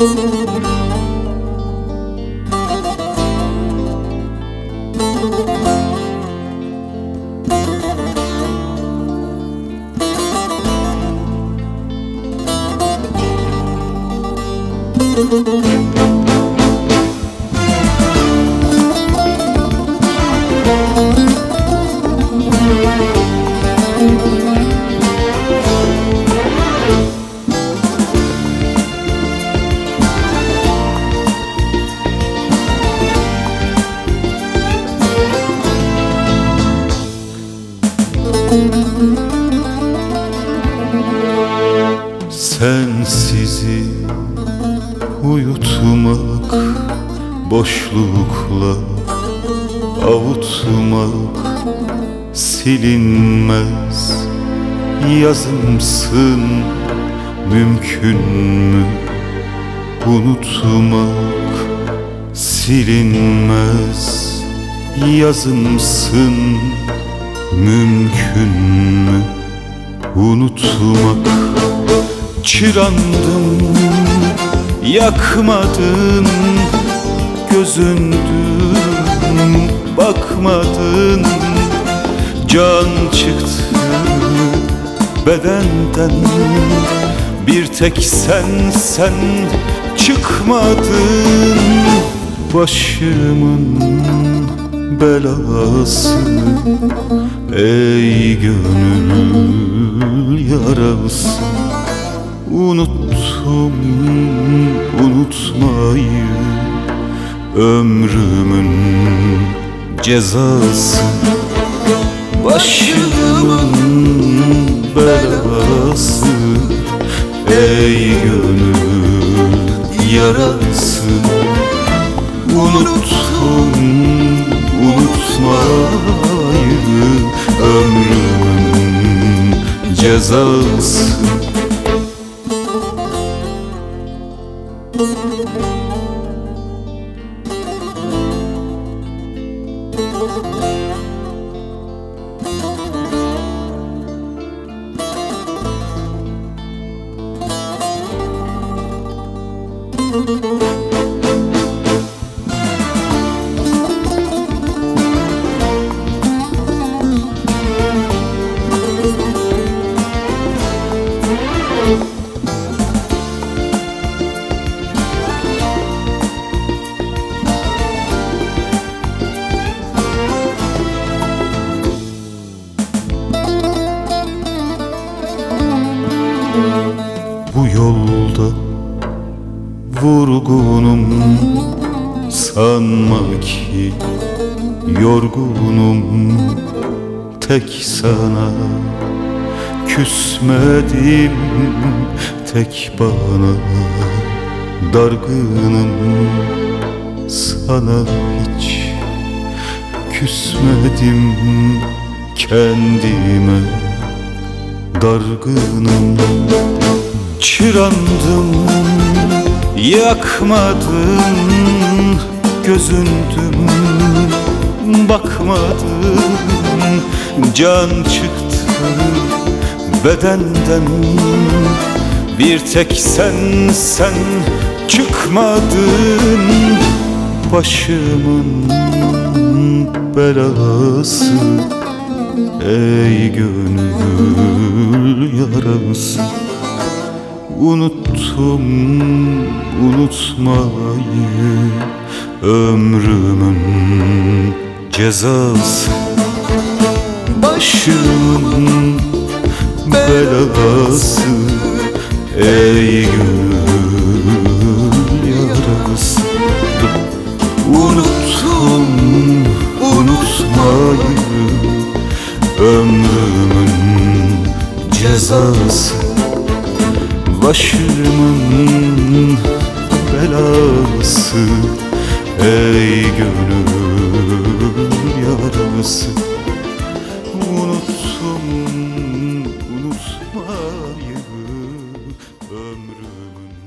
Müzik Sensizi uyutmak Boşlukla avutmak Silinmez. Yazımsın Mümkün mü? Unutmak Silinmez. Yazımsın Mümkün mü? Unutmak Çırandım yakmadın Gözündüm bakmadın Can çıktı bedenden. Bir tek sen sen çıkmadın Başımın belası Ey gönül yarası Unuttum unutmayı. Ömrümün cezası. Başımın belası. Ey gönül yarası. Unuttum unutmayı. Ömrümün cezası Bu vurgunum Sanma ki yorgunum. Tek sana küsmedim. Tek bana dargınım. Sana hiç küsmedim. Kendime dargınım. Çırandım yakmadın Gözündüm bakmadın Can çıktı bedenden. Bir tek sen sen çıkmadın Başımın belası. Ey gönül yarası Unuttum unutmayı Ömrümün cezası. Başımın belası Ey gönül yarası. Unuttum unutmayı Ömrümün cezası Başımın belası Ey gönül yarası. Unuttum unutmayı ömrümün